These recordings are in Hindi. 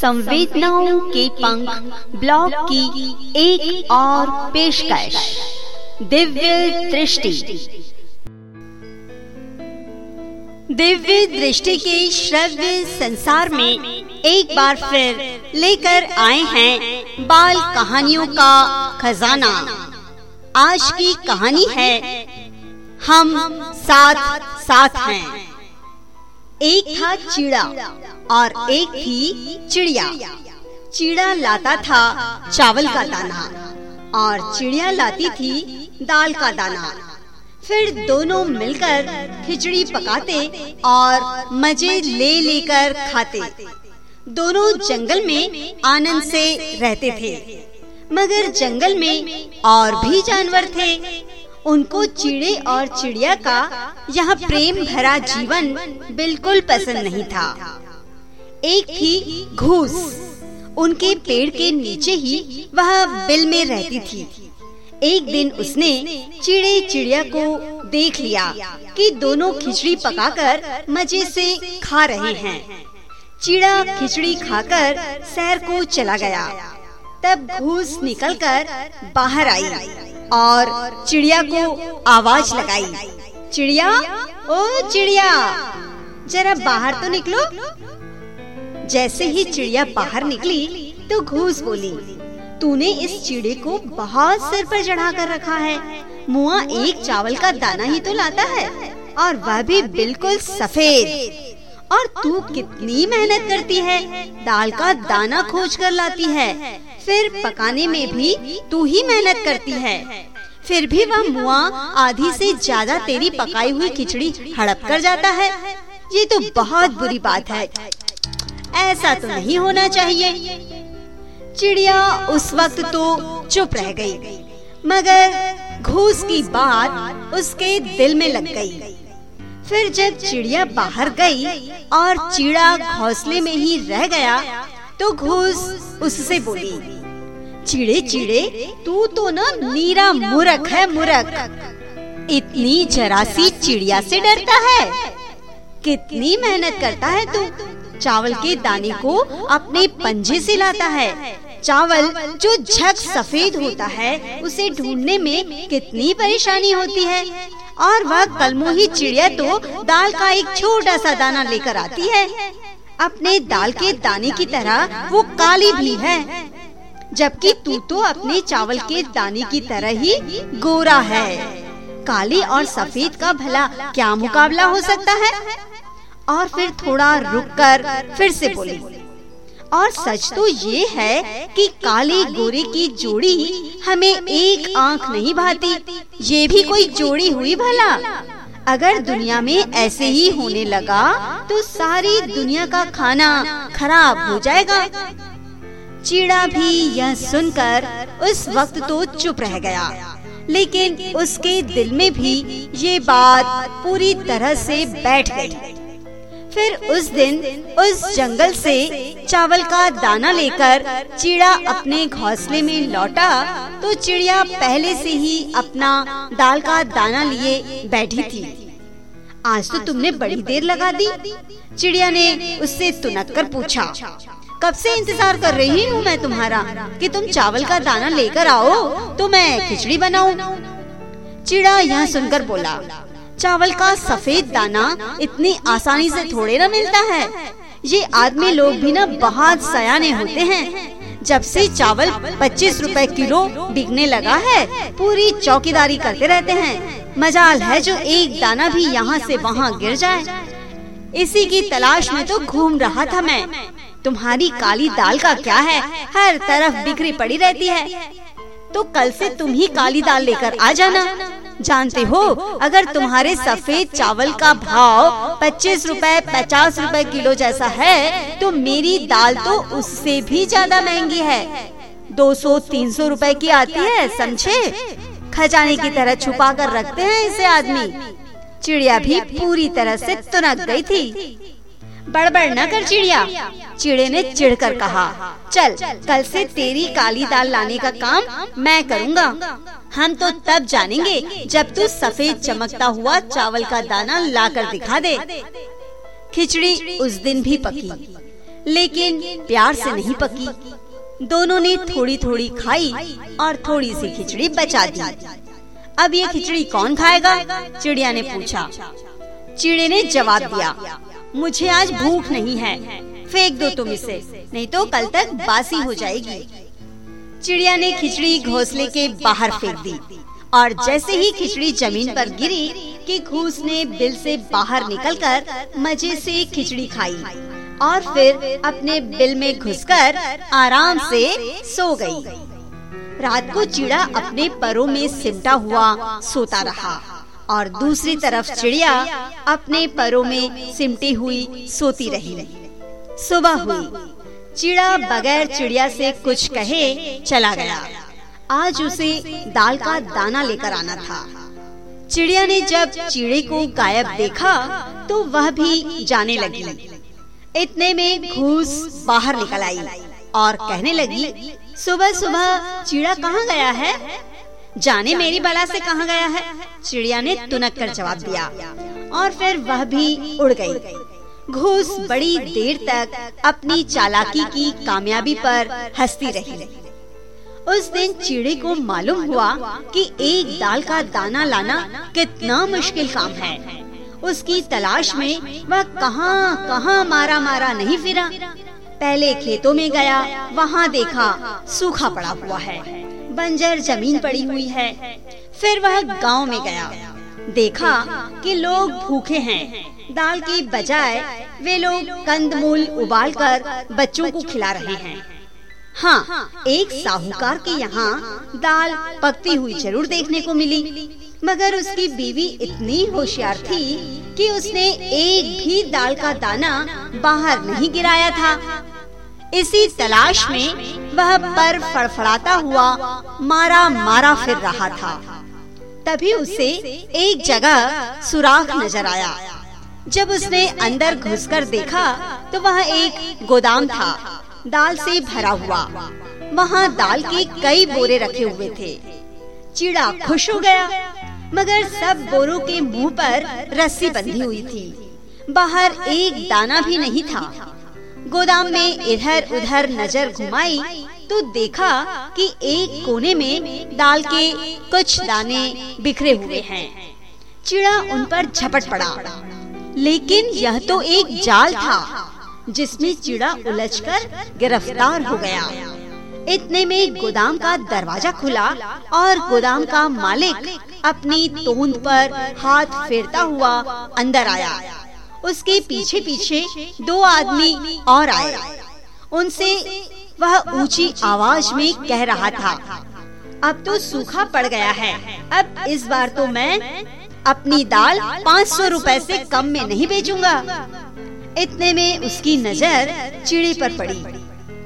संवेदनाओं के पंख ब्लॉग की एक और पेशकश। दिव्य दृष्टि। दिव्य दृष्टि के श्रव्य संसार में एक बार फिर लेकर आए हैं बाल कहानियों का खजाना। आज की कहानी है, हम साथ साथ हैं। एक था चिड़ा और एक थी चिड़िया। चिड़ा लाता था चावल का दाना और चिड़िया लाती थी दाल का दाना। फिर दोनों मिलकर खिचड़ी पकाते और मज़े ले लेकर खाते। दोनों जंगल में आनंद से रहते थे। मगर जंगल में और भी जानवर थे। उनको चिड़े और चिड़िया का यह प्रेम भरा जीवन बिल्कुल पसंद नहीं था। एक थी घूस। उनके पेड़ के नीचे ही वह बिल में रहती थी। एक दिन उसने चिड़े चिड़िया को देख लिया कि दोनों खिचड़ी पकाकर मज़े से खा रहे हैं। चिड़ा खिचड़ी खाकर सैर को चला गया। तब घूस निकलकर बाहर आई। और चिड़िया को आवाज़ लगाई। चिड़िया? ओ चिड़िया, जरा बाहर तो निकलो। जैसे ही चिड़िया बाहर निकली तो घूस बोली, तूने इस चिड़े को बहुत सिर पर चढ़ा कर रखा है। मुआ एक चावल का दाना ही तो लाता है, और वह भी बिल्कुल सफ़ेद। और तू कितनी मेहनत करती है, दाल का दाना खोज कर लाती है। फिर पकाने में भी तू ही मेहनत करती है। फिर भी वह मुआ आधी से ज़्यादा तेरी पकाई हुई खिचड़ी हड़प कर जाता है। ये तो बहुत बुरी बात है। ऐसा तो नहीं होना चाहिए। चिड़िया उस वक्त तो चुप रह गई, मगर घूस की बात उसके दिल में लग गई। फिर जब चिड़िया बाहर गई और चिड़ा घोंसले में ही रह गया तो घूस उससे बोली, चिड़े चिड़े, तू तो ना नीरा मुरख है मुरख। इतनी जरासी चिड़िया से डरता है। कितनी मेहनत करता है तू। चावल के दाने को अपने पंजे से लाता है। चावल जो झक सफ़ेद होता है, उसे ढूँढने में कितनी परेशानी होती है। और वह कलमोही चिड़िया तो दाल का एक छोटा सा दाना लेकर आती है। अपने दाल के दाने की तरह वो काली भी है। जबकि तू तो अपने चावल के दाने की तरह ही गोरा है। काली और सफ़ेद का भला क्या मुकाबला हो सकता है? और फिर थोड़ा रुककर फिर से बोली। और सच तो ये है कि काले गोरे की जोड़ी हमें एक आँख नहीं भाती। ये भी कोई जोड़ी हुई भला? अगर दुनिया में ऐसे ही होने लगा तो सारी दुनिया का खाना खराब हो जाएगा। चीड़ा भी यह सुनकर उस वक्त तो चुप रह गया। लेकिन उसके दिल में भी ये बात पूरी तरह से बैठ गई। फिर उस दिन उस जंगल से चावल का दाना लेकर चिड़ा अपने घोंसले में लौटा तो चिड़िया पहले से ही अपना दाल का दाना लिए बैठी थी। आज तो तुमने बड़ी देर लगा दी। चिड़िया ने उससे तुनक कर पूछा कब से इंतज़ार कर रही हूँ मैं तुम्हारा? कि तुम चावल का दाना लेकर आओ तो मैं खिचड़ी बनाऊँ। चिड़ा यह सुनकर बोला चावल का सफ़ेद दाना इतनी आसानी से थोड़े न मिलता है। ये आदमी लोग भी ना बहुत सयाने होते हैं। जब से चावल पच्चीस रुपए किलो बिकने लगा है, पूरी चौकीदारी करते रहते हैं। मजाल है जो एक दाना भी यहाँ से वहाँ गिर जाए। इसी की तलाश में तो घूम रहा था मैं। तुम्हारी काली दाल का क्या है? हर तरफ़ बिखरी पड़ी रहती है। तो कल से तुम ही काली दाल लेकर आ जाना। जानते हो अगर तुम्हारे सफ़ेद चावल का भाव पच्चीस रुपए पचास रुपए किलो जैसा है तो मेरी दाल तो उससे भी ज़्यादा महँगी है। दो सौ तीन सौ रूपए की आती है समझे? खजाने की तरह छुपा कर रखते हैं इसे आदमी। चिड़िया भी पूरी तरह से तुनक गई थी। बड़बड़ न कर चिड़िया। चिड़े ने चिढ़कर कहा, चल, कल से तेरी काली दाल लाने का काम मैं करूँगा। हम तो तब जानेंगे जब तू सफ़ेद चमकता हुआ चावल का दाना लाकर दिखा दे। खिचड़ी उस दिन भी पकी, लेकिन प्यार से नहीं पकी। दोनों ने थोड़ी थोड़ी खाई और थोड़ी सी खिचड़ी बचा दी। अब ये खिचड़ी कौन खाएगा? चिड़िया ने पूछा। चिड़े ने जवाब दिया मुझे आज भूख नहीं है। फेंक दो तुम इसे, नहीं तो कल तक बासी हो जाएगी। चिड़िया ने खिचड़ी घोंसले के बाहर फेंक दी और जैसे ही खिचड़ी ज़मीन पर गिरी कि घूस ने बिल से बाहर निकलकर मज़े से खिचड़ी खाई और फिर अपने बिल में घुसकर आराम से सो गई। रात को चिड़ा अपने परों में सिमटा हुआ सोता रहा। और दूसरी तरफ़ चिड़िया अपने परों में सिमटी हुई सोती रही। सुबह हुई। चिड़ा बगैर चिड़िया से कुछ कहे चला गया। आज उसे दाल का दाना लेकर आना था। चिड़िया ने जब चिड़े को गायब देखा तो वह भी जाने लगी। इतने में घूस बाहर निकल आई और कहने लगी सुबह सुबह चिड़ा कहाँ गया है? जाने मेरी बला से कहाँ गया है? चिड़िया ने तुनक कर जवाब दिया। और फिर वह भी उड़ गई। घूस बड़ी देर तक अपनी चालाकी की कामयाबी पर हंसती रही। उस दिन चिड़े को मालूम हुआ कि एक दाल का दाना लाना कितना मुश्किल काम है। उसकी तलाश में वह कहाँ कहाँ मारा मारा नहीं फिरा। पहले खेतों में गया वहाँ देखा सूखा पड़ा हुआ है। बंजर ज़मीन पड़ी हुई है। फिर वह गाँव में गया। देखा कि लोग भूखे हैं। दाल की बजाय वे लोग कंदमूल उबालकर बच्चों को खिला रहे हैं। हाँ एक साहूकार के यहाँ दाल पकती हुई ज़रूर देखने को मिली। मगर उसकी बीवी इतनी होशियार थी कि उसने एक भी दाल का दाना बाहर नहीं गिराया था। इसी तलाश में वह पर फड़फड़ाता हुआ मारा मारा फिर रहा था। तभी उसे एक जगह सुराख नज़र आया। जब उसने अंदर घुसकर देखा तो वह एक गोदाम था, दाल से भरा हुआ। वहाँ दाल के कई बोरे रखे हुए थे। चिड़ा खुश हो गया, मगर सब बोरों के मुँह पर रस्सी बंधी हुई थी। बाहर एक दाना भी नहीं था। गोदाम में इधर उधर नज़र घुमाई तो देखा कि एक कोने में दाल के कुछ दाने बिखरे हुए हैं। चिड़ा उन पर झपट पड़ा। लेकिन यह तो एक जाल था, जिसमें चिड़ा उलझकर गिरफ़्तार हो गया। इतने में गोदाम का दरवाज़ा खुला और गोदाम का मालिक अपनी तोंद पर हाथ फेरता हुआ अंदर आया। उसके पीछे पीछे दो आदमी और आए। उनसे वह ऊँची आवाज़ में कह रहा था अब तो सूखा पड़ गया है। अब इस बार तो मैं अपनी दाल पाँच सौ रूपए ऐसी कम में नहीं बेचूँगा। इतने में उसकी नज़र चिड़ी पर पड़ी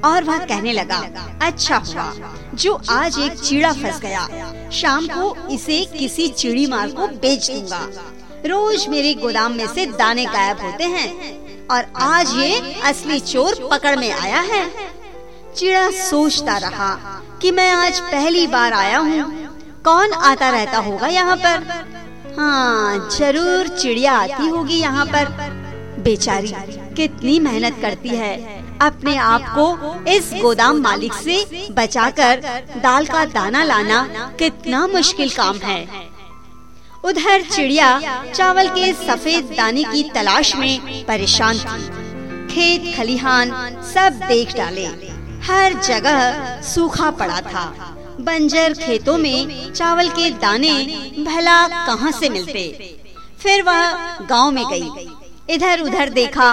और वह कहने लगा अच्छा हुआ जो आज एक चिड़ा फंस गया शाम को इसे किसी चिड़ी मार को बेच दूँगा। रोज मेरे गोदाम में से दाने गायब होते हैं और आज ये असली चोर पकड़ में आया है। चिड़ा सोचता रहा कि मैं आज पहली बार आया हूँ। कौन आता रहता होगा यहाँ पर? हाँ ज़रूर चिड़िया आती होगी यहाँ पर। बेचारी कितनी मेहनत करती है। अपने आप को इस गोदाम मालिक से बचाकर दाल का दाना लाना कितना मुश्किल काम है। उधर चिड़िया चावल के सफ़ेद दाने की तलाश में परेशान थी। खेत खलिहान सब देख डाले। हर जगह सूखा पड़ा था। बंजर खेतों में चावल के दाने भला कहाँ से मिलते? फिर वह गाँव में गई। इधर उधर देखा,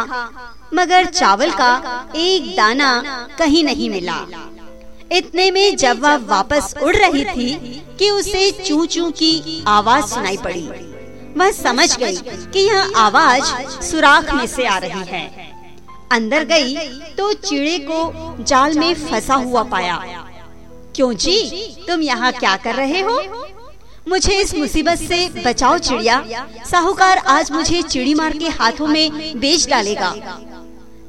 मगर चावल का एक दाना कहीं नहीं मिला। इतने में जब वह वापस उड़ रही थी कि उसे चू चू की आवाज़ सुनाई पड़ी। वह समझ गई कि यह आवाज़ सुराख में से आ रही है। अंदर गई तो चिड़े को जाल में फंसा हुआ पाया। क्यों जी? तुम यहाँ क्या कर रहे हो? मुझे इस मुसीबत से बचाओ चिड़िया। साहूकार आज मुझे चिड़ी मार के हाथों में बेच डालेगा।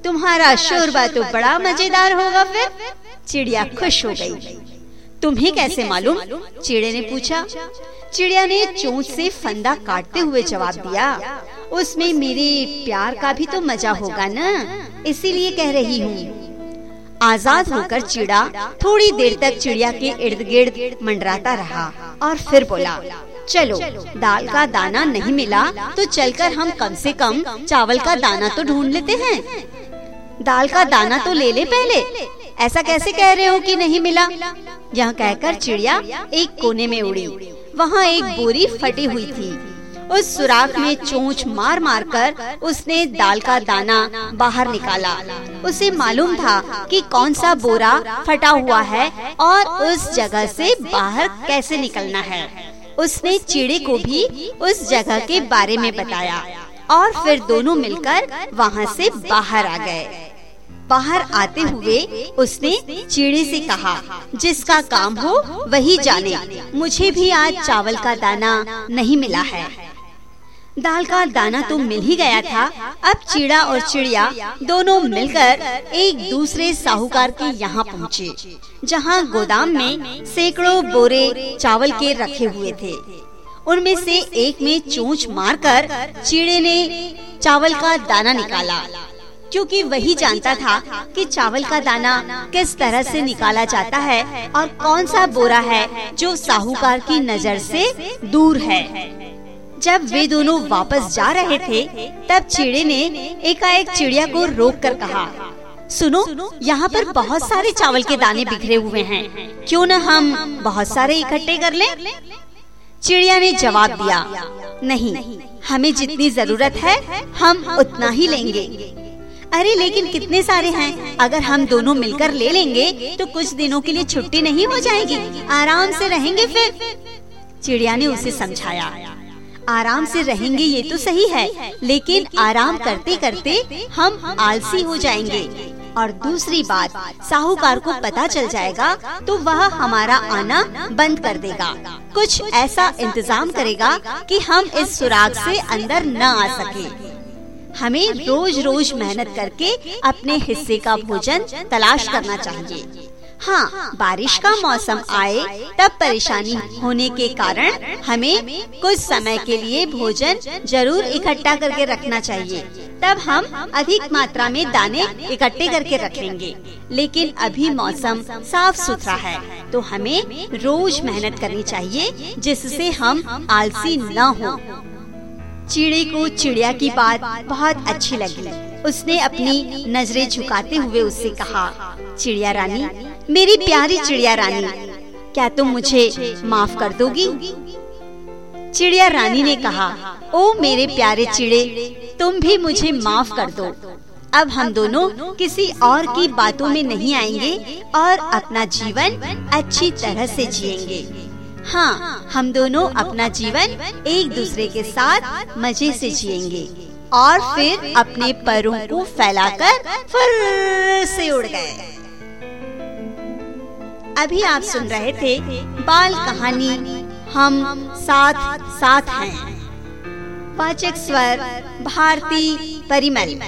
तुम्हारा शोरबा तो बड़ा मज़ेदार होगा फिर। चिड़िया खुश हो गई। तुम्हें कैसे मालूम? चिड़े ने पूछा। चिड़िया ने चोंच से फंदा काटते हुए जवाब दिया। उसमें मेरे प्यार का भी तो मज़ा होगा ना? इसीलिए कह रही हूँ। आज़ाद होकर चिड़ा थोड़ी देर तक चिड़िया के इर्द गिर्द मंडराता रहा और फिर बोला चलो दाल का दाना नहीं मिला तो चलकर हम कम से कम चावल का दाना तो ढूंढ लेते हैं। दाल का दाना तो ले ले पहले। ऐसा कैसे कह रहे हो कि नहीं मिला? यह कहकर चिड़िया एक कोने में उड़ी वहाँ एक बोरी फटी हुई थी। उस सुराख में चोंच मार मार कर उसने दाल का दाना बाहर निकाला। उसे मालूम था कि कौन सा बोरा फटा हुआ है और उस जगह से बाहर कैसे निकलना है? उसने चिड़े को भी उस जगह के बारे में बताया और फिर दोनों मिलकर वहाँ से बाहर आ गए। बाहर आते हुए उसने चिड़े से कहा, जिसका काम हो वही जाने। मुझे भी आज चावल का दाना नहीं मिला है। दाल का दाना तो मिल ही गया था। अब चिड़ा और चिड़िया दोनों मिलकर एक दूसरे साहूकार के यहाँ पहुँचे, जहाँ गोदाम में सैकड़ों बोरे चावल के रखे हुए थे। उनमें से एक में चोंच मारकर चिड़े ने चावल का दाना निकाला। क्योंकि वही जानता था कि चावल का दाना किस तरह से निकाला जाता है और कौन सा बोरा है जो साहूकार की नज़र से दूर है। जब वे दोनों वापस जा रहे थे, तब चिड़े ने एकाएक चिड़िया को रोक कर कहा, सुनो, यहाँ पर बहुत सारे चावल के दाने बिखरे हुए हैं। क्यों न हम बहुत सारे इकट्ठे कर लें? चिड़िया ने जवाब दिया, नहीं, हमें जितनी ज़रूरत है, हम उतना ही लेंगे। अरे, लेकिन कितने सारे हैं? अगर हम दोनों मिलकर ले लेंगे तो कुछ दिनों के लिए छुट्टी नहीं हो जाएगी। आराम से रहेंगे फिर। चिड़िया ने उसे समझाया। आराम से रहेंगे ये तो सही है, लेकिन आराम करते करते हम आलसी हो जाएँगे। और दूसरी बात, साहूकार को पता चल जाएगा तो वह हमारा आना बंद कर देगा। कुछ ऐसा इंतज़ाम करेगा कि हम इस सुराग से अंदर न आ सके। हमें रोज रोज मेहनत करके अपने हिस्से का भोजन तलाश करना चाहिए। हाँ बारिश का मौसम आए तब परेशानी होने के कारण हमें कुछ समय के लिए भोजन ज़रूर इकट्ठा करके रखना चाहिए। तब हम अधिक मात्रा में दाने इकट्ठे करके रखेंगे। लेकिन अभी मौसम साफ़ सुथरा है तो हमें रोज मेहनत करनी चाहिए जिससे हम आलसी न हो। चिड़े को चिड़िया की बात बहुत अच्छी लगी। उसने अपनी नज़रें झुकाते हुए उससे कहा, चिड़िया रानी, मेरी प्यारी चिड़िया रानी, क्या तुम मुझे माफ़ कर दोगी? चिड़िया रानी ने कहा, ओ मेरे प्यारे चिड़े, तुम भी मुझे माफ़ कर दो। अब हम दोनों किसी और की बातों में नहीं आएँगे और अपना जीवन अच्छी तरह से जिएँगे। हाँ हम दोनों अपना जीवन एक दूसरे के साथ मज़े से जिएँगे और फिर अपने परों को फैलाकर फिर से उड़ गए। अभी आप सुन रहे थे बाल कहानी, हम साथ साथ हैं। पाचक स्वर, भारती परिमल।